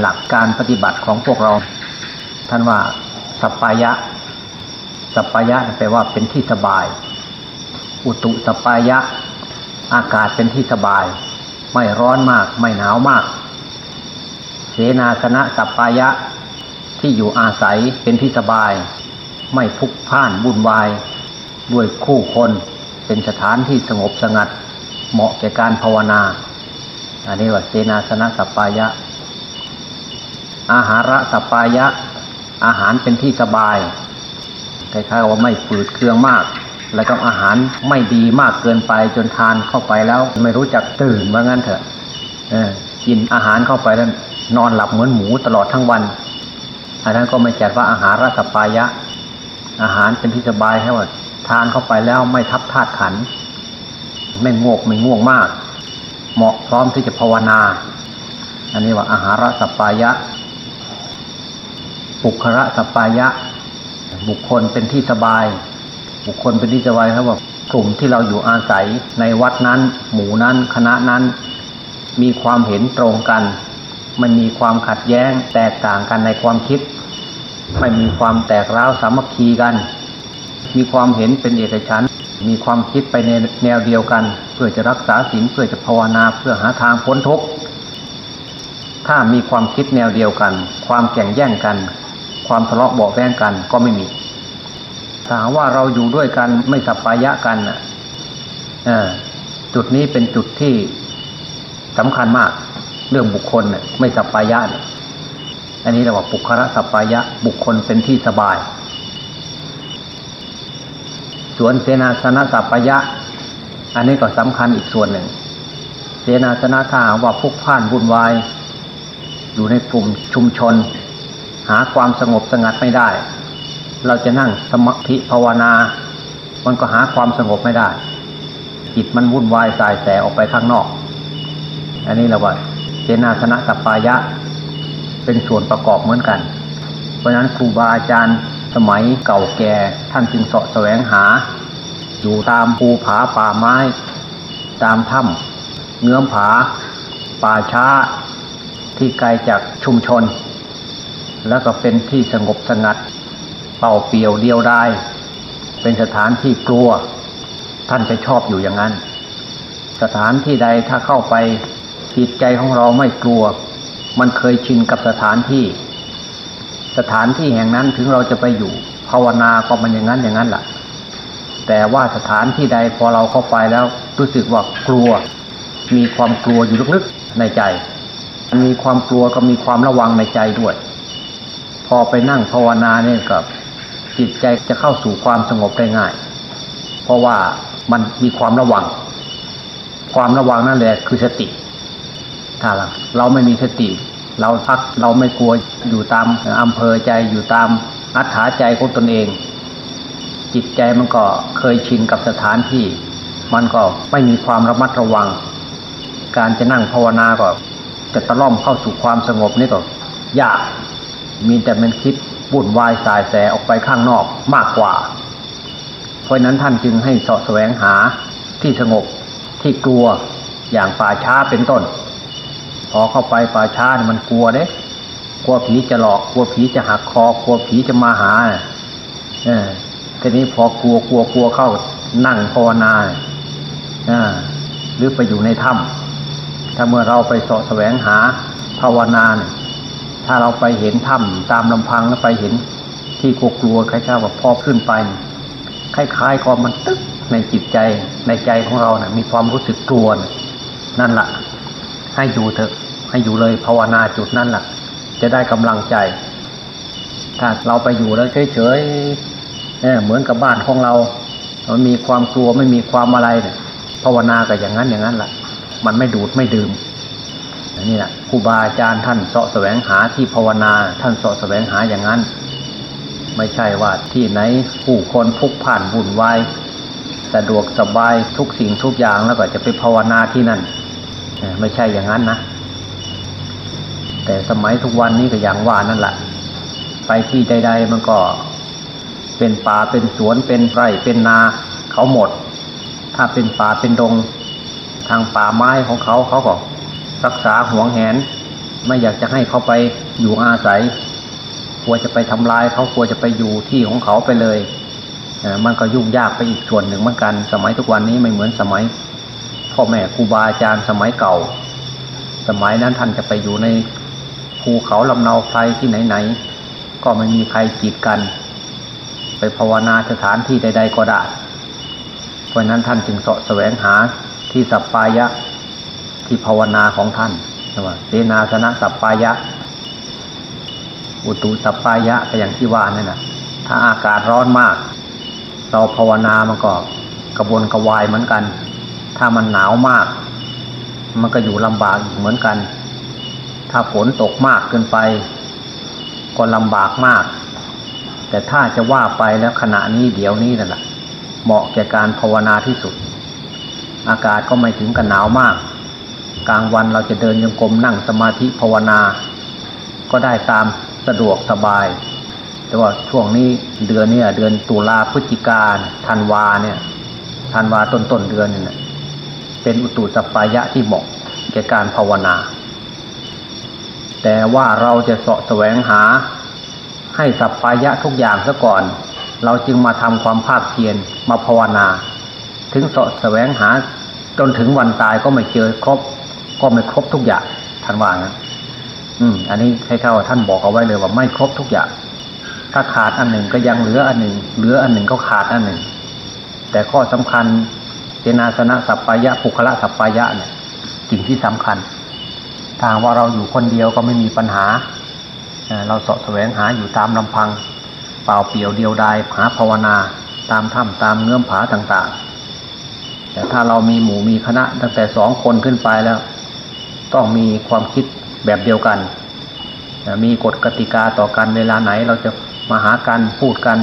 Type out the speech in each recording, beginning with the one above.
หลักการปฏิบัติของพวกเรา ท่านว่าสัปปายะสัปปายะแปลว่าเป็นที่สบาย อุตุสัปปายะ อากาศเป็นที่สบาย ไม่ร้อนมาก ไม่หนาวมาก เสนาสนะสัปปายะ ที่อยู่อาศัยเป็นที่สบาย ไม่พุกพ่านวุ่นวาย ด้วยคู่คนเป็นสถานที่สงบสงัด เหมาะแก่การภาวนา อันนี้ว่าเสนาสนะสัปปายะ อาหาระสัปปายะ อาหารเป็นที่สบายคล้ายๆว่าไม่ฝืดเคืองมาก แล้วก็อาหารไม่ดีมากเกินไปจนทานเข้าไปแล้ว ไม่รู้จักตื่นว่างั้นเถอะกินอาหารเข้าไปแล้วนอนหลับเหมือนหมูตลอดทั้งวัน อันนั้นก็ไม่จัดว่าอาหารรสปายะ อาหารเป็นที่สบายให้ว่าทานเข้าไปแล้วไม่ทับธาตุขัน ไม่งกไม่ง่วงมาก เหมาะพร้อมที่จะภาวนา อันนี้ว่าอาหารรสปายะ ปุคระสปายะ บุคคลเป็นที่สบาย บุคคลเป็นที่สบายครับว่ากลุ่มที่เราอยู่อาศัยในวัดนั้น หมู่นั้นคณะนั้น มีความเห็นตรงกัน มันมีความขัดแย้งแตกต่างกันในความคิด ไม่มีความแตกร้าวสามัคคีกัน มีความเห็นเป็นเอกฉันมีความคิดไปในแนวเดียวกัน เพื่อจะรักษาศีลเพื่อจะภาวนาเพื่อหาทางพ้นทุกข์ถ้ามีความคิดแนวเดียวกัน ความแข่งแย่งกัน ความทะเลาะเบาแวงกันก็ไม่มีถ้าว่าเราอยู่ด้วยกันไม่สัปปายะกันอะจุดนี้เป็นจุดที่สำคัญมาก เรื่องบุคคลน่ไม่สัปปายะเนี่ยอันนี้เรียกว่าปุคระสัปปายะ บุคคลเป็นที่สบาย ส่วนเสนาสนะสัปปายะ อันนี้ก็สำคัญอีกส่วนหนึ่ง เสนาสนะถ้าว่าพุกพ่านวุ่นวาย อยู่ในกลุ่มชุมชน หาความสงบสงัดไม่ได้ เราจะนั่งสมาธิภาวนา มันก็หาความสงบไม่ได้ จิตมันวุ่นวายสายแสออกไปข้างนอก อันนี้เราว่าเจนาสนะสัปปายะ เป็นส่วนประกอบเหมือนกัน เพราะฉะนั้นครูบาอาจารย์สมัยเก่าแก่ท่านจึงเสาะแสวงหา อยู่ตามภูผาป่าไม้ ตามถ้ำเงื้อมผา ป่าช้าที่ไกลจากชุมชน แล้วก็เป็นที่สงบสงัด เป่าเปียวเดียวได้เป็นสถานที่กลัว ท่านจะชอบอยู่อย่างนั้น สถานที่ใดถ้าเข้าไปจิตใจของเราไม่กลัว มันเคยชินกับสถานที่ สถานที่แห่งนั้นถึงเราจะไปอยู่ ภาวนาก็มันอย่างนั้นอย่างนั้นแหละแต่ว่าสถานที่ใดพอเราเข้าไปแล้วรู้สึกว่ากลัว มีความกลัวอยู่ลึกๆในใจ มีความกลัวก็มีความระวังในใจด้วย พอไปนั่งภาวนาเนี่ยกับจิตใจจะเข้าสู่ความสงบได้ง่าย เพราะว่ามันมีความระวัง ความระวังนั่นแหละคือสติ ถ้าเราไม่มีสติ เราพักเราไม่กลัวอยู่ตามอำเภอใจอยู่ตามอัธยาใจของตนเอง จิตใจมันก็เคยชินกับสถานที่ มันก็ไม่มีความระมัดระวัง การจะนั่งภาวนาก็จะตะล่อมเข้าสู่ความสงบนี่ก็ยาก มีแต่มันคิดบุ่นวายสายแสออกไปข้างนอกมากกว่า เพราะนั้นท่านจึงให้สาะแสวงหาที่สงบที่กลัวอย่างป่าช้าเป็นต้น พอเข้าไปป่าช้ามันกลัวเด้กลัวผีจะหลอกกลัวผีจะหักคอกลัวผีจะมาหาเออทีนี้พอกลัวกลัวกลัวเข้านั่งภาวนาอ่าหรือไปอยู่ในถ้ำถ้าเมื่อเราไปสาะแสวงหาภาวนาเนี่ย ถ้าเราไปเห็นถ้ำตามลำพังแล้วไปเห็นที่กลัวกลัวคล้ายๆว่าพอขึ้นไปคล้ายๆก็มันตึ๊กในจิตใจในใจของเราเนะ่ยมีความรู้สึกกลัวนั่นแหละให้อยู่เถอะ ให้อยู่เลยภาวนาจุดนั้นแหละจะได้กำลังใจ ถ้าเราไปอยู่แล้วเฉยๆเเหมือนกับบ้านของเรามันมีความกลัวไม่มีความอะไรเนี่ยภาวนาก็อย่างนั้นอย่างนั้นแหละมันไม่ดูดไม่ดื่ม นี่แหละครูบาอาจารย์ท่านเสาะแสวงหาที่ภาวนา ท่านเสาะแสวงหาอย่างนั้น ไม่ใช่ว่าที่ไหนผู้คนพุกผ่านบุ่นวายสะดวกสบายทุกสิ่งทุกอย่างแล้วก็จะไปภาวนาที่นั่นไม่ใช่อย่างนั้นนะแต่สมัยทุกวันนี้ก็อย่างว่านั่นแหละไปที่ใด ๆ มันก็เป็นป่าเป็นสวนเป็นไร่เป็นนาเขาหมด ถ้าเป็นป่าเป็นดง ทางป่าไม้ของเขาเขาก็ รักษาห่วงแหน ไม่อยากจะให้เขาไปอยู่อาศัยกลัวจะไปทำลายเขากลัวจะไปอยู่ที่ของเขาไปเลยมันก็ยุ่งยากไปอีกส่วนหนึ่งเหมือนกัน สมัยทุกวันนี้ไม่เหมือนสมัยพ่อแม่ครูบาอาจารย์สมัยเก่า สมัยนั้นท่านจะไปอยู่ในภูเขาลำเนาไพรที่ไหนๆก็ไม่มีใครกีดกัน ไปภาวนาสถานที่ใด ๆ ก็ได้เพราะนั้นท่านจึงเสาะแสวงหาที่สัปปายะ ที่ภาวนาของท่านว่าเสนาสนะสัปปายะ อุตุสัปปายะก็อย่างที่ว่านั่นนะถ้าอากาศร้อนมาก เราภาวนามันก็กระบวนกระวายเหมือนกัน ถ้ามันหนาวมาก มันก็อยู่ลำบากเหมือนกัน ถ้าฝนตกมากเกินไป ก็ลำบากมาก แต่ถ้าจะว่าไปแล้วขณะนี้เดี๋ยวนี้นั่นแหละเหมาะแก่การภาวนาที่สุด อากาศก็ไม่ถึงกับหนาวมาก กลางวันเราจะเดินยังกรมนั่งสมาธิภาวนา ก็ได้ตามสะดวกสบาย แต่ว่าช่วงนี้เดือนเนี้เดือนตุลาพฤศจิกาธันวาเนี่ยธันวาต้นต้นเดือนเนี่ยเป็นอุตุสัปปายะที่เหมาะแก่การภาวนา แต่ว่าเราจะเสาะแสวงหาให้สัปปายะทุกอย่างซะก่อน เราจึงมาทำความภาคเพียรมาภาวนา ถึงเสาะแสวงหาจนถึงวันตายก็ไม่เจอครบ ก็ไม่ครบทุกอย่างท่านว่างั้นอืม อันนี้ให้เข้าท่านบอกเอาไว้เลยว่าไม่ครบทุกอย่าง ถ้าขาดอันหนึ่งก็ยังเหลืออันหนึ่งเหลืออันหนึ่งก็ขาดอันหนึ่ง แต่ข้อสำคัญเจนาสนะสัพพายะภุคละสัพพายะเนี่ยสิ่งที่สำคัญทางว่าเราอยู่คนเดียวก็ไม่มีปัญหา เราสาะแสวงหาอยู่ตามลำพัง เปล่าเปลี่ยวเดียวดายหาภาวนาตามถ้ำตามเงื่อมผาต่างๆ แต่ถ้าเรามีหมู่มีคณะตั้งแต่สองคนขึ้นไปแล้ว ต้องมีความคิดแบบเดียวกัน มีกฎกติกาต่อกันเวลาไหนเราจะมาหากันพูดกัน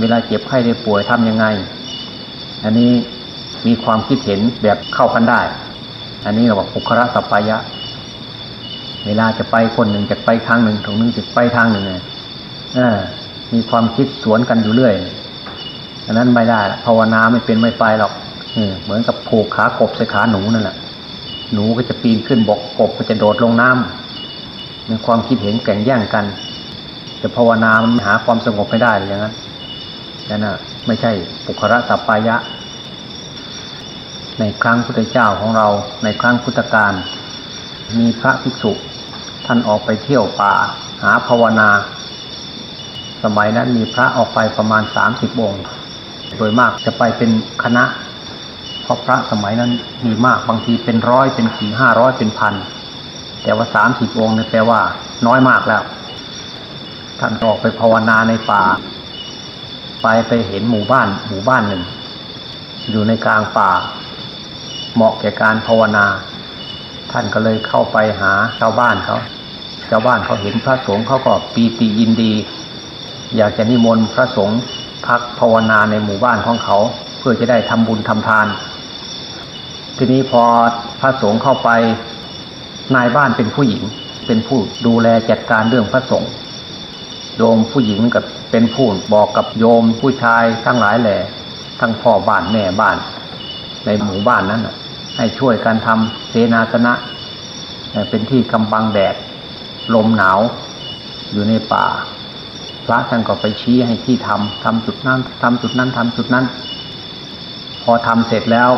เวลาเจ็บไข้ได้ป่วยทำยังไง อันนี้มีความคิดเห็นแบบเข้ากันได้ อันนี้เราบอกภุคระสัพพายะ เวลาจะไปคนหนึ่งจะไปทางหนึ่งถงนึงจะไปทางหนึ่งเนี่ยมีความคิดสวนกันอยู่เรื่อยอันนั้นไม่ได้ภาวนาไม่เป็นไม่ไปหรอกเหมือนกับผูกขากบใส่ขาหนูนั่นแหละ หนูก็จะปีนขึ้นบกกบก็จะโดดลงน้ำมีความคิดเห็นแข่งแย่งกัน จะภาวนามันหาความสงบไม่ได้เลยอย่างนั้นนั่นน่ะไม่ใช่ปุคระสัปปายะ ในครั้งพุทธเจ้าของเราในครั้งพุทธกาลมีพระภิกษุ ท่านออกไปเที่ยวป่า หาภาวนา สมัยนั้นมีพระออกไปประมาณสามสิบองค์ โดยมากจะไปเป็นคณะ เพราะพระสมัยนั้นมีมากบางทีเป็นร้อยเป็นสี่ห้าร้อยเป็นพันแต่ว่าสามสิบองค์เนี่ยแปลว่า น้อยมากแล้ว ท่านออกไปภาวนาในป่า ไปไปเห็นหมู่บ้าน หมู่บ้านหนึ่ง อยู่ในกลางป่า เหมาะแก่การภาวนา ท่านก็เลยเข้าไปหาชาวบ้านเขาชาวบ้านเขาเห็นพระสงฆ์เขาก็ปีติยินดี อยากจะนิมนต์พระสงฆ์พักภาวนาในหมู่บ้านของเขา เพื่อจะได้ทำบุญทำทาน ทีนี้พอพระสงฆ์เข้าไปนายบ้านเป็นผู้หญิง เป็นผู้ดูแลจัดการเรื่องพระสงฆ์โยมผู้หญิงกับเป็นผู้บอกกับโยมผู้ชายทั้งหลายแหล่ทั้งพ่อบ้านแม่บ้าน ในหมู่บ้านนั้นให้ช่วยกันทำเสนาสนะ เป็นที่กำบังแดด ลมหนาว อยู่ในป่า พระท่านก็ไปชี้ให้ที่ทำทำจุดนั้นทำจุดนั้นทำจุดนั้น พอทำเสร็จแล้ว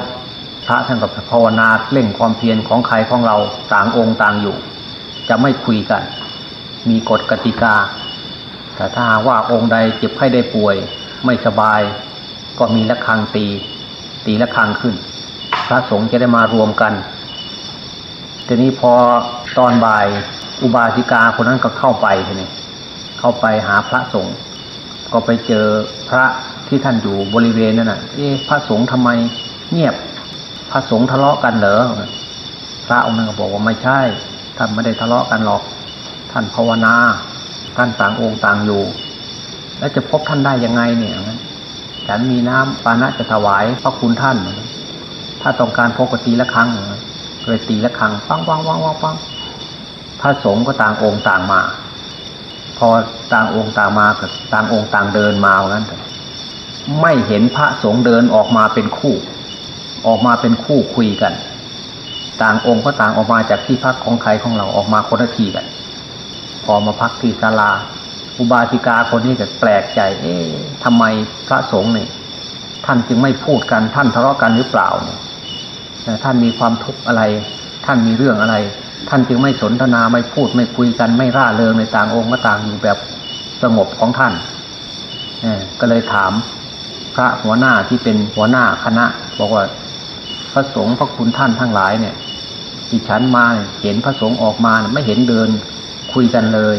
พระท่านกับภาวนาเร่งความเพียรของใครของเราต่างองค์ต่างอยู่ จะไม่คุยกัน มีกฎกติกา แต่ถ้าว่าองค์ใดเจ็บไข้ได้ป่วย ไม่สบาย ก็มีละครังตี ตีละครังขึ้น พระสงฆ์จะได้มารวมกันทีนี้พอตอนบ่ายอุบาสิกาคนนั้นก็เข้าไปทีนี้เข้าไปหาพระสงฆ์ก็ไปเจอพระที่ท่านอยู่บริเวณนั่นน่ะ เอ๊ะพระสงฆ์ทำไมเงียบ พระสงฆ์ทะเลาะกันเหรอพระองค์นึงก็บอกว่าไม่ใช่ ท่านไม่ได้ทะเลาะกันหรอก ท่านภาวนา ท่านต่างองค์ต่างอยู่ แล้วจะพบท่านได้ยังไงเนี่ยฉันมีน้ำปานะจะถวายพระคุณท่าน ถ้าต้องการพบกตีละครั้งเลยตีละครั้งปังปังปังปังปังพระสงฆ์ก็ต่างองค์ต่างมา พอต่างองค์ต่างมากับต่างองค์ต่างเดินมาเหมือนกันไม่เห็นพระสงฆ์เดินออกมาเป็นคู่ ออกมาเป็นคู่คุยกัน ต่างองค์ก็ต่างออกมาจากที่พักของใครของเราออกมาคนละทีกัน พอมาพักที่ศาลา อุบาสิกาคนนี้ก็แปลกใจ เอ๊ะทำไมพระสงฆ์เนี่ยท่านจึงไม่พูดกันท่านทะเลาะกันหรือเปล่าเนี่ยท่านมีความทุกข์อะไร ท่านมีเรื่องอะไร ท่านจึงไม่สนทนาไม่พูดไม่คุยกันไม่ร่าเริงในต่างองค์ก็ต่างอยู่แบบสงบของท่านก็เลยถามพระหัวหน้าที่เป็นหัวหน้าคณะ บอกว่า พระสงฆ์พระคุณท่านทั้งหลายเนี่ยที่ฉันมาเห็นพระสงฆ์ออกมาไม่เห็นเดินคุยกันเลย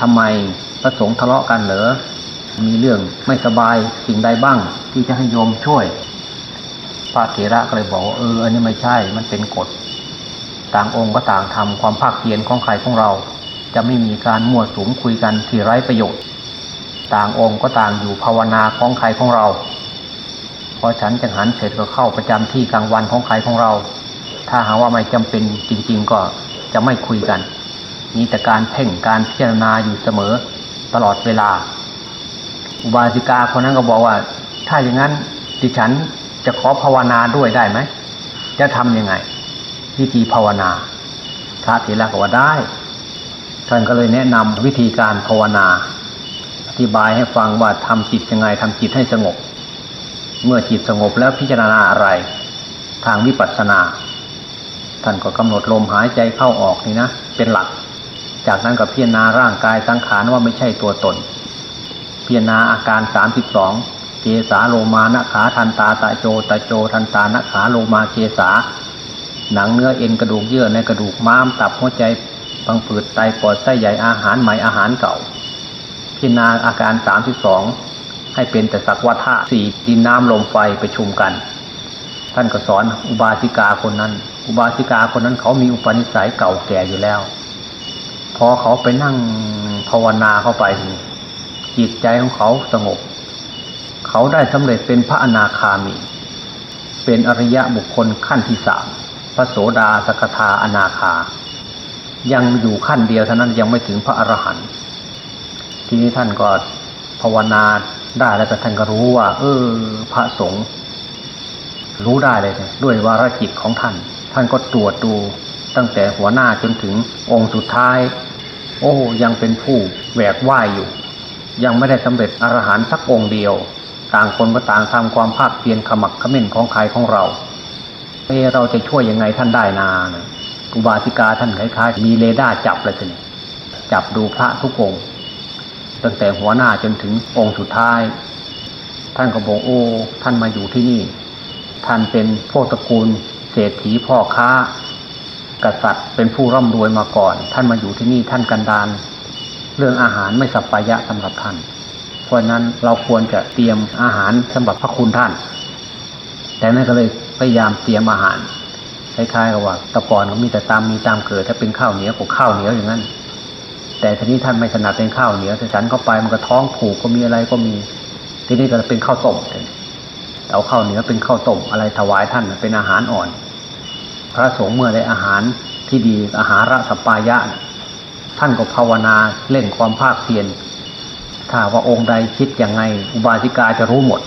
ทำไมพระสงฆ์ทะเลาะกันเหรอมีเรื่องไม่สบายสิ่งใดบ้าง ที่จะให้โยมช่วย พระเถระก็เลยบอกเอออันนี้ไม่ใช่มันเป็นกฎ ต่างองค์ก็ต่างทำความภาคเพียรของใครของเรา จะไม่มีการมั่วสุมคุยกันที่ไร้ประโยชน์ ต่างองค์ก็ต่างอยู่ภาวนาของใครของเรา อฉันจังหันเสร็จก็เข้าประจำที่กลางวันของใครของเรา ถ้าหาว่าไม่จำเป็นจริง ๆ ก็จะไม่คุยกัน มีแต่การเพ่งการพิจารณาอยู่เสมอตลอดเวลา อุบาสิกาคนนั้นก็บอกว่า ถ้าอย่างนั้นดิฉันจะขอภาวนาด้วยได้ไหม จะทำยังไง วิธีภาวนาพระเถระก็ว่าได้ ท่านก็เลยแนะนำวิธีการภาวนา อธิบายให้ฟังว่าทำจิตยังไงทำจิตให้สงบ เมื่อจิตสงบแล้วพิจารณาอะไร ทางวิปัสสนาท่านก็กำหนดลมหายใจเข้าออกนี่นะเป็นหลัก จากนั้นก็พิจารณาร่างกายสังขารว่าไม่ใช่ตัวตน พิจารณาอาการสามสิบสองเกสาโลมานะขาทันตาตะโจตะโจทันตานะขาโลมาเกสา หนังเนื้อเอ็นกระดูกเยื่อในกระดูกม้ามตับหัวใจบังผืดไตปอดไส้ใหญ่อาหารใหม่อาหารเก่า พิจารณาอาการสามสิบสอง ให้เป็นแต่สักวัฏะสี่ดินน้ำลมไฟประชุมกัน ท่านก็สอนอุบาสิกาคนนั้น อุบาสิกาคนนั้นเขามีอุปนิสัยเก่าแก่อยู่แล้ว พอเขาไปนั่งภาวนาเข้าไป จิตใจของเขาสงบ เขาได้สำเร็จเป็นพระอนาคามี เป็นอริยะบุคคลขั้นที่สามพระโสดาสกทาอนาคา ยังอยู่ขั้นเดียวเท่านั้นยังไม่ถึงพระอรหันต์ทีนี้ท่านก็ภาวนา ได้แล้วก็ท่านก็รู้ว่า เออ พระสงฆ์รู้ได้เลย ด้วยวาระจิตของท่าน ท่านก็ตรวจดูตั้งแต่หัวหน้าจนถึงองค์สุดท้าย โอ้ยังเป็นผู้แหวกว่ายอยู่ ยังไม่ได้สำเร็จอรหันต์สักองค์เดียว ต่างคนก็ต่างทำความภาคเพียรขมักขม้นของใครของเราเอเราจะช่วยยังไงท่านได้นานะอุบาสิกาท่านคล้ายๆมีเรดาจับเลยทีนี้จับดูพระทุกองค์ ตั้งแต่หัวหน้าจนถึงองค์สุดท้าย ท่านก็บอกโอ้ท่านมาอยู่ที่นี่ ท่านเป็นพวกตระกูล เศรษฐีพ่อค้า กษัตริย์เป็นผู้ร่ำรวยมาก่อน ท่านมาอยู่ที่นี่ท่านกันดานเรื่องอาหารไม่สัปปายะสำหรับท่าน เพราะนั้นเราควรจะเตรียมอาหารสำหรับพระคุณท่าน แต่นั่นก็เลยพยายามเตรียมอาหารคล้ายๆกับว่าตะกอนก็มีแต่ตามมีตามเกิด ถ้าเป็นข้าวเหนียวก็ข้าวเหนียวอย่างนั้น แต่ทีนี้ท่านไม่ถนัดเป็นข้าวเหนียวแต่ฉันเข้าไปมันก็ท้องผูกก็มีอะไรก็มี ทีนี้ก็เป็นข้าวต้มเอาข้าวเหนียวเป็นข้าวต้มอะไรถวายท่านเป็นอาหารอ่อน พระสงฆ์เมื่อได้อาหารที่ดีอาหารรัสปายะ ท่านก็ภาวนาเล่นความภาคเพียรถ้าว่าองค์ใดคิดยังไง อุบาสิกาจะรู้หมด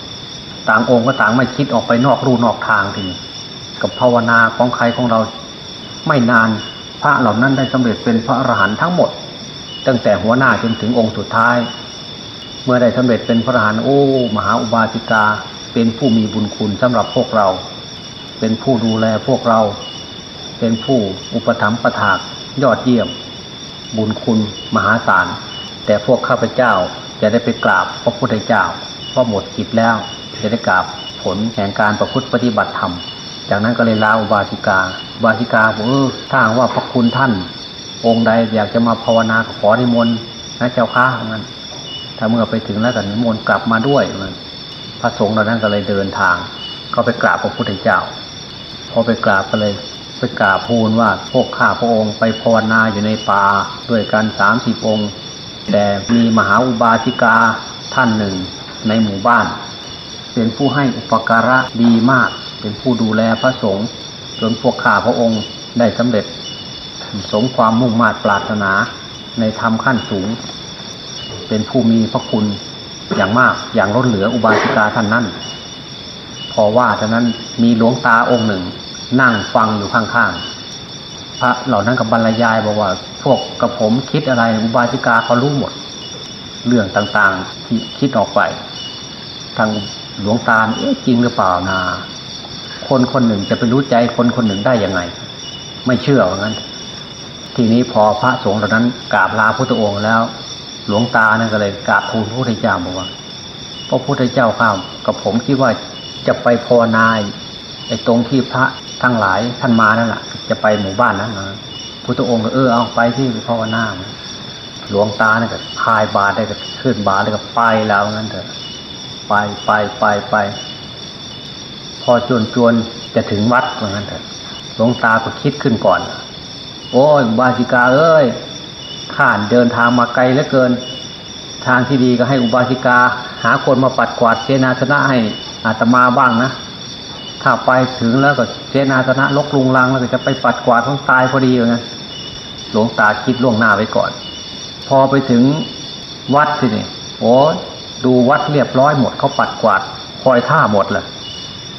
ต่างองค์ก็ต่างไม่คิดออกไปนอกรูนอกทางทีนี้กับภาวนาของใครของเราไม่นานพระเหล่านั้นได้สำเร็จเป็นพระอรหันต์ทั้งหมด ตั้งแต่หัวหน้าจนถึงองค์สุดท้าย เมื่อได้สำเร็จเป็นพระอรหันต์โอ้ มหาอุบาสิกา เป็นผู้มีบุญคุณสำหรับพวกเรา เป็นผู้ดูแลพวกเรา เป็นผู้อุปถัมภ์ประทากยอดเยี่ยม บุญคุณมหาศาล แต่พวกข้าพเจ้าจะได้ไปกราบพระพุทธเจ้าเพราะหมดกิจแล้วจะได้กราบผลแห่งการประพฤติปฏิบัติธรรมจากนั้นก็เลยลาอุบาสิกา บาสิกาบอกเออถ้าว่าพระคุณท่าน องค์ใดอยากจะมาภาวนาขอนิมนต์นะเจ้าข้างั้นถ้าเมื่อไปถึงแล้วก็นิมนต์กลับมาด้วยมันพระสงฆ์เหล่านั้นก็เลยเดินทาง ก็ไปกราบพระพุทธเจ้า พอไปกราบก็เลยไปกราบพูนว่าพวกข้าพระองค์ไปภาวนาอยู่ในป่าด้วยกันสามสิบองค์แต่มีมหาอุบาสิกาท่านหนึ่งในหมู่บ้าน เป็นผู้ให้อุปการะดีมาก เป็นผู้ดูแลพระสงฆ์จนพวกข้าพระองค์ได้สำเร็จ สมความมุ่งมา่ปรารถนาในธรรมขั้นสูง เป็นผู้มีพระคุณอย่างมากอย่างล้นเหลืออุบาสิกาท่านนั้น พอว่าท่านั้นมีหลวงตาองค์หนึ่ง นั่งฟังอยู่ข้างๆ พระเหล่านั้นกับบรรยายบอกว่า พวกกับผมคิดอะไรอุบาสิกาเขารู้หมด เรื่องต่างๆที่คิดออกไป ทางหลวงตาเอ๊ะจริงหรือเปล่านา คนคนหนึ่งจะไปรู้ใจคนคนหนึ่งได้ยังไง ไม่เชื่อว่างั้น ทีนี้พอพระสงฆ์เหล่านั้นกราบลาพุทธองค์แล้ว หลวงตาเนี่ยก็เลยกราบทูลพระพุทธเจ้าบอกว่าพระพุทธเจ้าข้ามกับผมคิดว่าจะไปภาวนาไอ้ตรงที่พระทั้งหลายท่านมานั่นแหละจะไปหมู่บ้านนั้นนะพุทธองค์ก็เออเอาไปที่ภาวนาหลวงตาเนี่ยก็พายบาตรได้ก็ขึ้นบาตรได้ก็ไปแล้วงั้นเถอะ ไปไปไปไป พอจวนจวนจะถึงวัดว่างั้นเถอะหลวงตาก็คิดขึ้นก่อน โอ้ยบาสิกาเอ้ยข้านเดินทางมาไกลเหลือเกิน ทางที่ดีก็ให้อุบาสิกา หาคนมาปัดกวาดเสนาสนะให้อาตมาบ้างนะ ถ้าไปถึงแล้วก็เสนาสนะลกลุงลังแล้วก็จะไปปัดกวาดต้องตายพอดีเลยนะหลวงตาคิดล่วงหน้าไว้ก่อน พอไปถึงวัดสินี่โอ้ดูวัดเรียบร้อยหมดเขาปัดกวาดคอยท่าหมดเลย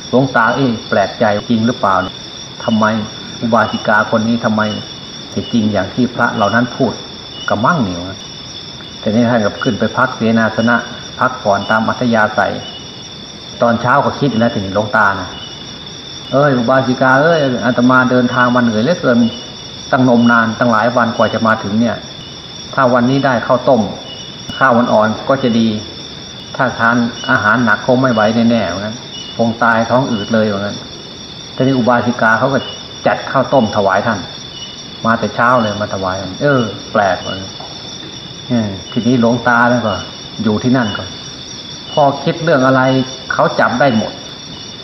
หลวงตาเอ๊ะแปลกใจจริงหรือเปล่าทำไมอุบาสิกาคนนี้ทำไม จะจริงอย่างที่พระเหล่านั้นพูดกระมั่งเหนียวแต่นี้ท่านกับขึ้นไปพักเสนาสนะ พักผ่อนตามอัธยาศัย ตอนเช้าก็คิดแล้วถึงหลวงตานะเอ้ยอุบาสิกาเอ้ยอาตมาเดินทางมาเหนื่อยเหลือเกินตั้งนมนานตั้งหลายวันกว่าจะมาถึงเนี่ย ถ้าวันนี้ได้ข้าวต้ม ข้าวอ่อนๆก็จะดี ถ้าทานอาหารหนักคงไม่ไหวแน่ๆเหมือนกันคงตายท้องอืดเลยเหมือนกันทีนี้อุบาสิกาเขาก็จัดข้าวต้มถวายท่าน มาแต่เช้าเลยมาถวายเออ แปลกเลยทีนี้หลวงตาแล้วก็ อยู่ที่นั่นก่อนพอคิดเรื่องอะไรเขาจับได้หมด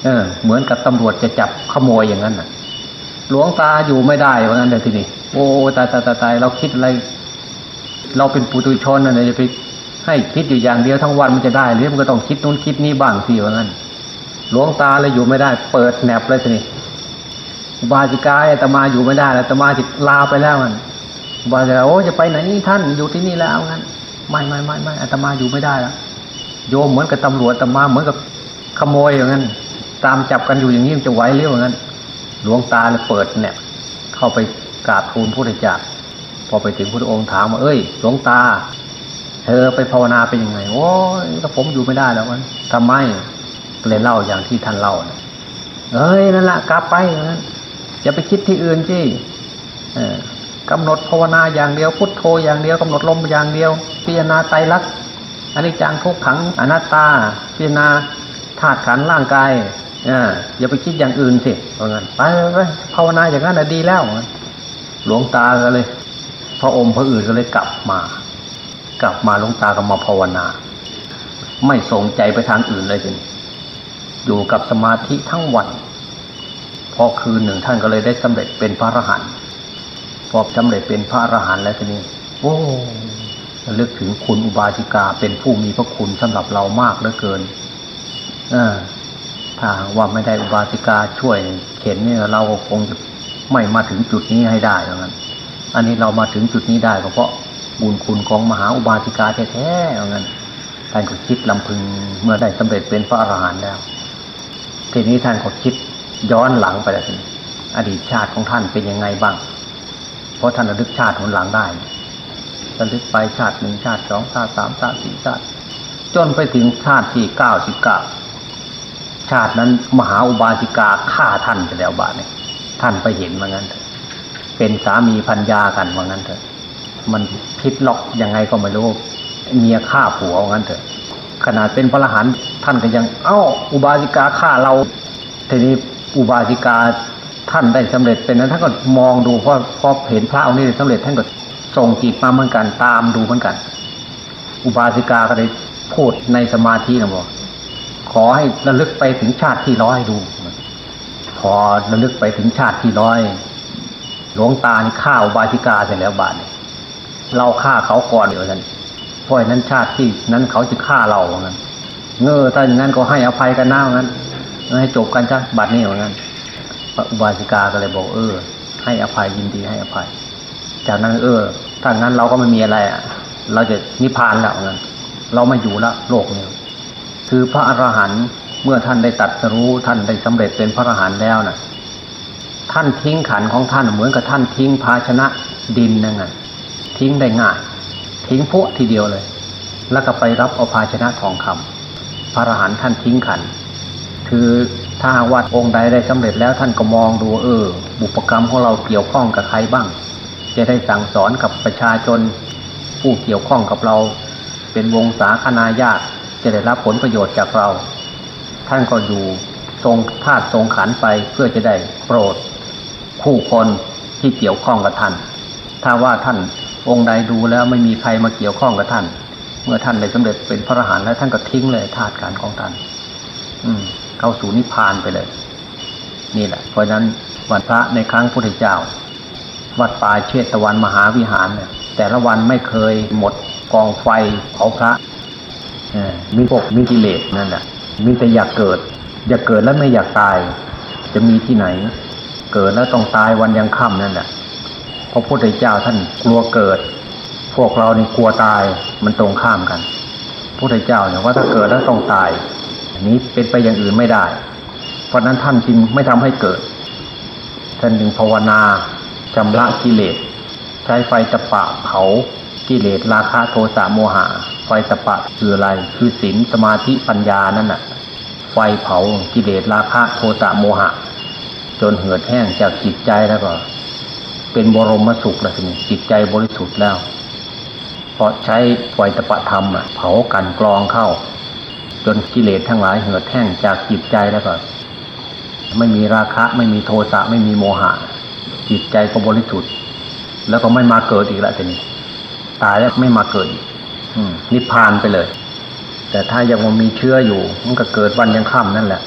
เออ เหมือนกับตำรวจจะจับขโมยอย่างนั้นน่ะ หลวงตาอยู่ไม่ได้ว่าะงั้นเลยทีนี้โอ้ตายตายตายตายเราคิดอะไร เราเป็นปุถุชนนะจะไปให้คิดอยู่อย่างเดียวทั้งวันมันจะได้หรือมันก็ต้องคิดนู้นคิดนี้บ้างสิว่างั้น หลวงตาเลยอยู่ไม่ได้ เปิดแหนบเลยทีนี้ บาจิกายตมาอยู่ไม่ได้แล้วตมาจิลาไปแล้วมันบาจิกาโอ้จะไปไหนนี่ท่านอยู่ที่นี่แล้วงั้นไม่ไม่ไม่ไม่อาตมาอยู่ไม่ได้แล้วโยมเหมือนกับตำรวจอาตมาเหมือนกับขโมยอย่างนั้น ตามจับกันอยู่อย่างนี้มันจะไหวเร็วอย่างนั้นหลวงตาเลยเปิดเนี่ย เข้าไปกราบทูลพระเจ้าพอไปถึงพระองค์ถามว่าเอ้ย หลวงตา เธอไปภาวนาเป็นยังไง โอ้ยก็ผมอยู่ไม่ได้แล้วมันทำไมเลยเล่าอย่างที่ท่านเล่าเอ้ยนั่นแหละกลับไปนั้น อย่าไปคิดที่อื่นสิกำหนดภาวนาอย่างเดียวพุทโธอย่างเดียวกำหนดลมอย่างเดียว พิจารณาไตรลักษณ์อันนี้จังทุกขังอนัตตา พิจารณาธาตุขันร่างกายอย่าไปคิดอย่างอื่นสิเพราะงั้นไปไปภาวนาอย่างนั้นดีแล้ว หลวงตาก็เลย พระองค์พระอื่นก็เลยกลับมา กลับมาหลวงตาก็มาภาวนา ไม่สนใจไปทางอื่นเลยทีอยู่กับสมาธิทั้งวัน พอคืนหนึ่งท่านก็เลยได้สำเร็จเป็นพระอรหันต์พอสำเร็จเป็นพระอรหันต์แล้วทีนี้โอ้เลือกถึงคุณอุบาสิกาเป็นผู้มีพระคุณสำหรับเรามากเหลือเกินอถ้าว่าไม่ได้อุบาสิกาช่วยเข็นเนี่ยเราคงจะไม่มาถึงจุดนี้ให้ได้เหมือนกันอันนี้เรามาถึงจุดนี้ได้ก็เพราะบุญคุณของมหาอุบาสิกาแท้ๆเหมือนกันท่านก็คิดลำพึงเมื่อได้สำเร็จเป็นพระอรหันต์แล้ว ทีนี้ท่านก็คิด ย้อนหลังไปแล้วอดีตชาติของท่านเป็นยังไงบ้าง เพราะท่านระลึกชาติหนหลังได้ระลึกไปชาติหนึ่งชาติสองชาติสามชาติสี่ชาติ จนไปถึงชาติที่เก้าสิบเก้าชาตินั้นมหาอุบาสิกาฆ่าท่านไปแล้วบาทเนี่ยท่านไปเห็นว่างั้นเถอะเป็นสามีพันยากันว่างั้นเถอะมันพิษล็อกยังไงก็ไม่รู้เมียฆ่าผัวว่างั้นเถอะขนาดเป็นพระรหันท่านก็ยัง เอ้า อุบาสิกาฆ่าเราทีนี้ อุบาสิกาท่านได้สำเร็จเป็นนั้นท่านก็มองดูเพราะพอเห็นพระองค์นี้สำเร็จท่านก็ส่งจิตมาเหมือนกันตามดูเหมือนกัน อุบาสิกาก็ได้พูดในสมาธินะบอกขอให้ระลึกไปถึงชาติที่ร้อยดูพอระลึกไปถึงชาติที่ร้อย หลวงตานี่ฆ่าอุบาสิกาเสร็จแล้วบาทเราฆ่าเขาก่อนเดี๋ยวนั้นเพราะนั้นชาติที่นั้นเขาจะฆ่าเราเหมือนกันเงอถ้าอย่างนั้นก็ให้อภัยกันหน้าเหมือนกัน ให้จบกันจ้ะบัดนี้เหมือนกันพระอุบาสิกาก็เลยบอกเออ ให้อภัยยินดีให้อภัย จากนั้นเออถ้างั้นเราก็ไม่มีอะไรอะ เราจะนิพพานแล้วเงั้นเราไม่อยู่ละโลกนี้คือพระอรหันต์เมื่อท่านได้ตัดสรู้ท่านได้สำเร็จเป็นพระอรหันต์แล้วนะ่ะ ท่านทิ้งขันของท่านเหมือนกับท่านทิ้งภาชนะดินนั่นไงทิ้งได้ง่าย ทิ้งพวกทีเดียวเลย แล้วก็ไปรับเอาภาชนะทองคำพระอรหันต์ท่านทิ้งขัน คือถ้าวัดองค์ใดได้สำเร็จแล้วท่านก็มองดูเออ บุปกรรมของเราเกี่ยวข้องกับใครบ้าง จะได้สั่งสอนกับประชาชน ผู้เกี่ยวข้องกับเรา เป็นวงศาคณาญาติจะได้รับผลประโยชน์จากเรา ท่านก็อยู่ทรงธาตุทรงขันไปเพื่อจะได้โปรดผู้คนที่เกี่ยวข้องกับท่าน ถ้าว่าท่านองค์ใดดูแล้วไม่มีใครมาเกี่ยวข้องกับท่าน เมื่อท่านได้สำเร็จเป็นพระอรหันต์แล้วท่านก็ทิ้งเลยธาตุขันของท่าน อืม เข้าสู่นิพพานไปเลย นี่แหละ เพราะนั้นวันพระในครั้งพุทธเจ้า วัดป่าเชตตะวันมหาวิหารเนี่ยแต่ละวันไม่เคยหมดกองไฟเผาพระมีพวกมีกิเลสนั่นแหละมีแต่อยากเกิด อยากเกิดแล้วไม่อยากตาย จะมีที่ไหน เกิดแล้วต้องตายวันยังค่ำนั่นแหละพระพุทธเจ้าท่านกลัวเกิด พวกเรานี่กลัวตายมันตรงข้ามกันพระพุทธเจ้าเนี่ยว่าถ้าเกิดแล้วต้องตาย นี้เป็นไปอย่างอื่นไม่ได้ เพราะนั้นท่านจึงไม่ทำให้เกิด ท่านจึงภาวนาชำระกิเลส ใช้ไฟตะปะเผากิเลสราคะโทสะโมหะ ไฟตะปะคืออะไร คือศีลสมาธิปัญญานั่นน่ะ ไฟเผากิเลสราคะโทสะโมหะ จนเหือดแห้งจากจิตใจแล้วก็ เป็นบรมสุขแล้วทีนี้จิตใจบริสุทธิ์แล้วพราะใช้ไฟตะปะธรรมเผากันกรองเข้า จนกิเลสทั้งหลายเหือดแห้งจากจิตใจแล้วก็ ไม่มีราคะ ไม่มีโทสะไม่มีโมหะ จิตใจก็บริสุทธิ์แล้วก็ไม่มาเกิดอีกแล้วทีนี้ตายแล้วไม่มาเกิดอีกอืนิพพานไปเลย แต่ถ้ายังมีเชื้ออยู่ มันก็เกิดวันยังค่ำนั่นแหละ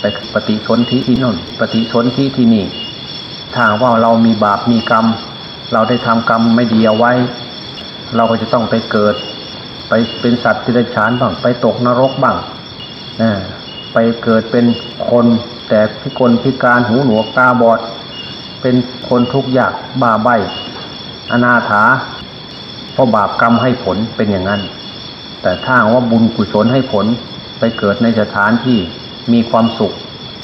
ไปปฏิสนธิที่นู่นปฏิสนธิที่นี่ถ้าว่าเรามีบาปมีกรรม เราได้ทำกรรมไม่ดีเอาไว้ เราก็จะต้องไปเกิด ไปเป็นสัตว์ที่ได้ฉานบ้าง ไปตกนรกบ้างไปเกิดเป็นคนแต่พิกลพิการหูหนวกตาบอด เป็นคนทุกข์ยากบ้าใบอนาถาเพราะบาปกรรมให้ผลเป็นอย่างนั้น แต่ถ้าว่าบุญกุศลให้ผลไปเกิดในสถานที่มีความสุข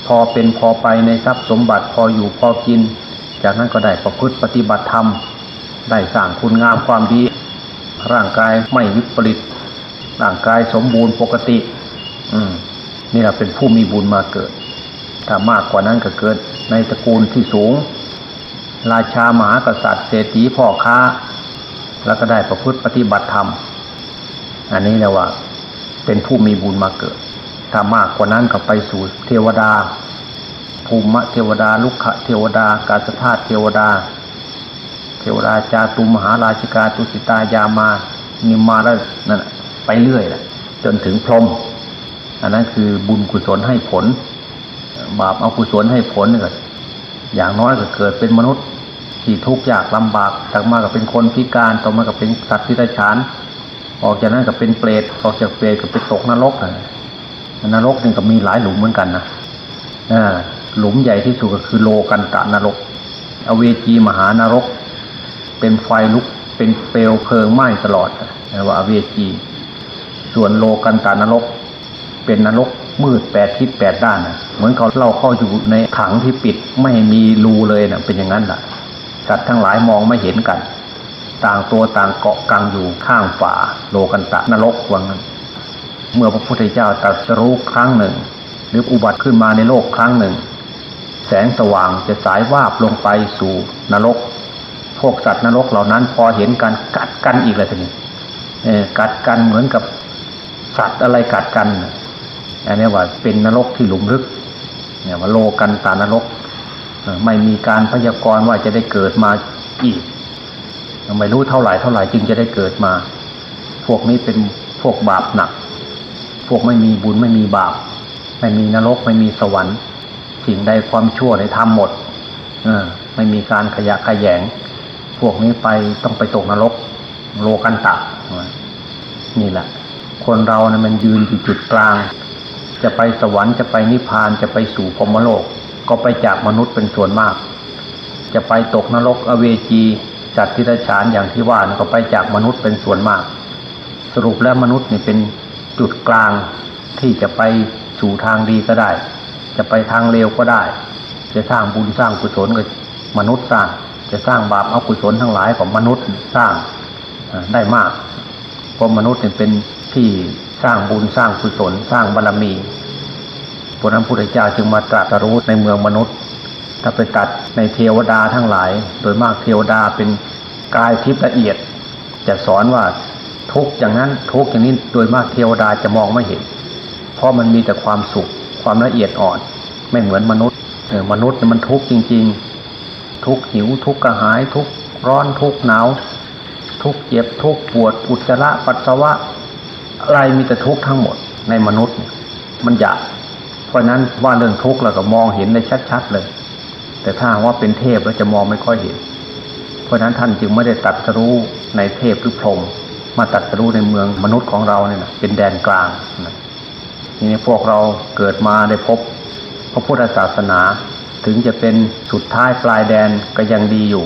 พอเป็นพอไปในทรัพย์สมบัติพออยู่พอกิน จากนั้นก็ได้ประพฤติปฏิบัติธรรม ได้สร้างคุณงามความดี ร่างกายไม่วิปริตร่างกายสมบูรณ์ปกติ อืมนี่เราเป็นผู้มีบุญมาเกิด ถ้ามากกว่านั้นก็เกิดในตระกูลที่สูง ราชามหากษัตริย์เศรษฐีพ่อค้า แล้วก็ได้ประพฤติปฏิบัติธรรม อันนี้เรียว่า เป็นผู้มีบุญมาเกิด ถ้ามากกว่านั้นก็ไปสู่เทวดา ภูมิเทวดาลุกขะเทวดากาสธาตุเทวดา เทวดาจาตุมหาราชิกาตุสิตายามานิมาแล้วนั่นน่ะไปเรื่อยแหละจนถึงพรหมอันนั้นคือบุญกุศลให้ผล บาปเอากุศลให้ผลเนี่ก็อย่างน้อยก็เกิดเป็นมนุษย์ ที่ทุกข์ยากลำบากจากมาก็เป็นคนพิการต่อมาก็เป็นสัตว์ที่ไรฉาน ออกจากนั้นก็เป็นเปรตออกจากเปรตก็ไปตกนรกนะนรกนี่ก็มีหลายหลุมเหมือนกันนะอหลุมใหญ่ที่สุดก็คือโลกันตะนรก อเวจีมหานรก เป็นไฟลุกเป็นเปลวเพลิงไหม้ตลอดนะว่าอเวจี ส่วนโลกันตานรก เป็นนรกมืดแปดทิศแปดด้านนะเหมือนเขาเราเข้าอยู่ในถังที่ปิดไม่มีรูเลยนะเป็นอย่างนั้นแหละสัตว์ทั้งหลายมองไม่เห็นกัน ต่างตัวต่างเกาะกังอยู่ข้างฝาโลกันตะนรกว่างั้นเมื่อพระพุทธเจ้าตรัสรู้ครั้งหนึ่ง หรืออุบัติขึ้นมาในโลกครั้งหนึ่ง แสงสว่างจะสายวาบลงไปสู่นรก พวกสัตว์นรกเหล่านั้น พอเห็นกันกัดกันอีกเลยทีนี้กัดกันเหมือนกับสัตว์อะไรกัดกันอันนี้ว่าเป็นนรกที่หลุมลึก เนี่ยว่าโลกันตานรกไม่มีการพยากรณ์ว่าจะได้เกิดมาอีกไม่รู้เท่าไหร่เท่าไหร่จึงจะได้เกิดมา พวกนี้เป็นพวกบาปหนัก พวกไม่มีบุญไม่มีบาป ไม่มีนรกไม่มีสวรรค์ สิ่งใดความชั่วในทำหมด เออ ไม่มีการขยะขยง พวกนี้ไปต้องไปตกนรก โลกันตะนี่แหละ คนเรานะมันยืนอยู่จุดกลาง จะไปสวรรค์จะไปนิพพานจะไปสู่พรมโลก ก็ไปจากมนุษย์เป็นส่วนมาก จะไปตกนรกอเวจีจัดทิรฉานอย่างที่ว่านะก็ไปจากมนุษย์เป็นส่วนมาก สรุปแล้วมนุษย์นี่เป็นจุดกลางที่จะไปสู่ทางดีก็ได้ จะไปทางเลวก็ได้ จะสร้างบุญสร้างกุศลก็มนุษย์สร้าง จะสร้างบาปเอากุศลทั้งหลายของมนุษย์สร้างได้มากเพราะมนุษย์เป็นที่สร้างบุญสร้างกุศลสร้างบารรมีพระนั้นพุทธเจ้าจึงมาตรัสรู้ในเมืองมนุษย์ ถ้าไปตัดในเทวดาทั้งหลาย โดยมากเทวดาเป็นกายทิพย์ละเอียด จะสอนว่าทุกอย่างนั้นทุกอย่างนี้โดยมากเทวดาจะมองไม่เห็น เพราะมันมีแต่ความสุขความละเอียดอ่อน ไม่เหมือนมนุษย์มนุษย์มันทุกข์จริง ๆ ทุกหิวทุกกระหายทุกร้อนทุกหนาว ทุกเจ็บทุกปวดอุจจาระปัสสาวะ อะไรมีแต่ทุกทั้งหมดในมนุษย์มันอยากเพราะนั้นว่าเรื่องทุกข์เราก็มองเห็นได้ชัดๆเลย แต่ถ้าว่าเป็นเทพเราจะมองไม่ค่อยเห็น เพราะนั้นท่านจึงไม่ได้ตัดสรู้ในเทพหรือพรหมมาตัดสรู้ในเมืองมนุษย์ของเราเนี่ยนะเป็นแดนกลางนะนี่พวกเราเกิดมาได้พบพระพุทธศาสนา ถึงจะเป็นสุดท้ายปลายแดนก็ยังดีอยู่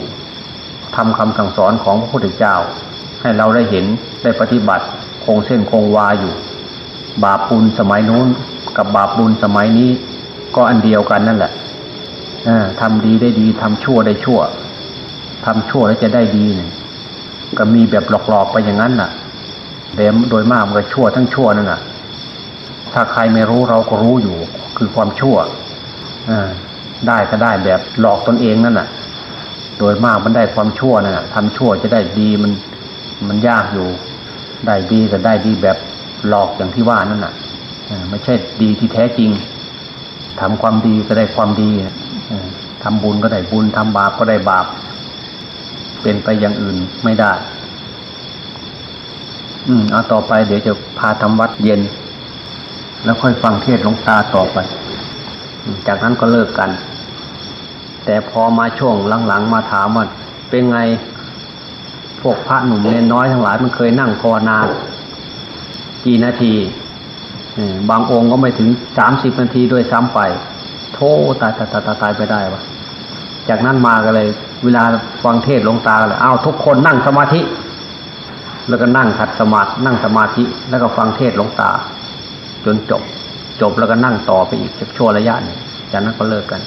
ทำคำสั่งสอนของพระพุทธเจ้า ให้เราได้เห็นได้ปฏิบัติคงเส้นคงวาอยู่ บาปบุญสมัยนู้น กับบาปบุญสมัยนี้ ก็อันเดียวกันนั่นแหละทำดีได้ดีทำชั่วได้ชั่วทำชั่วแล้วจะได้ดีเนี่ยก็มีแบบหลอกๆไปอย่างนั้นน่ะเดมโดยมากมันก็ชั่วทั้งชั่วนั่นน่ะ ถ้าใครไม่รู้เราก็รู้อยู่ คือความชั่วอ่า ได้ก็ได้แบบหลอกตนเองนั่นน่ะโดยมากมันได้ความชั่วนั่นน่ะทำชั่วจะได้ดีมันมันยากอยู่ ได้ดีก็ได้ดีแบบหลอกอย่างที่ว่านั่นน่ะไม่ใช่ดีที่แท้จริงทำความดีก็ได้ความดีทำบุญก็ได้บุญทำบาปก็ได้บาป เป็นไปอย่างอื่นไม่ได้ อืมเอาต่อไปเดี๋ยวจะพาทำวัดเย็น แล้วค่อยฟังเทศหลวงตาต่อไป จากนั้นก็เลิกกัน แต่พอมาช่วงหลังๆมาถามว่าเป็นไงพวกพระหนุ่มเนนน้อยทั้งหลายมันเคยนั่งภาวนากี่นาทีบางองค์ก็ไม่ถึงสามสิบนาทีด้วยซ้ำไป โทษตายตายตายตายไปได้ปะจากนั้นมากันเลย เวลาฟังเทศลงตาเลยอ้าวทุกคนนั่งสมาธิ แล้วก็นั่งขัดสมาธินั่งสมาธิ แล้วก็ฟังเทศลงตา จนจบ จบแล้วก็นั่งต่อไปอีกชั่วระยะหนึ่งจากนั้นก็เลิกกัน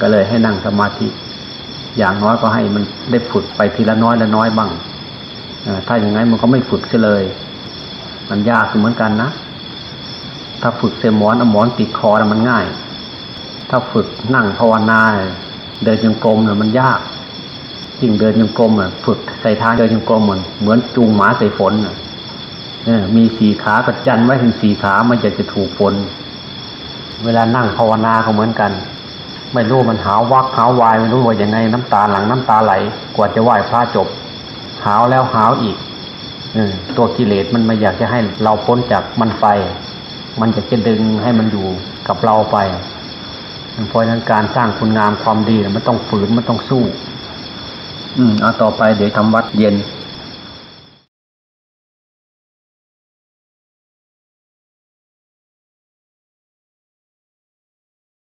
ก็เลยให้นั่งสมาธิ อย่างน้อยก็ให้มันได้ฝึกไปทีละน้อยละน้อยบ้างถ้าอย่างนั้นมันก็ไม่ฝึกเลย มันยากเหมือนกันนะ ถ้าฝึกเสมอนเอาหมอนติดคอมันง่าย ถ้าฝึกนั่งภาวนาเดินยังกลมเนี่ยมันยากยิ่งเดินยังกลมอะฝึกใส่ทางเดินยังกลมเหมือนเหมือนจูงหมาใส่ฝนอะมีสี่ขากัดจันไว้ถึงสี่ขามันจะจะถูกฝน เวลานั่งภาวนาเขาเหมือนกัน ไม่รู้มันหาววักหาววายไม่รู้ว่าอยังไงน้ำตาหลังน้ำตาไหล กว่าจะไหว้พระจบ หาวแล้วหาวอีกตัวกิเลสมันไม่อยากจะให้เราพ้นจากมันไป มันจะจะดึงให้มันอยู่กับเราไปเพราะฉะนั้นการสร้างคุณงามความดีมันต้องฝืนมันต้องสู้ อืมเอาต่อไปเดี๋ยวทำวัดเย็น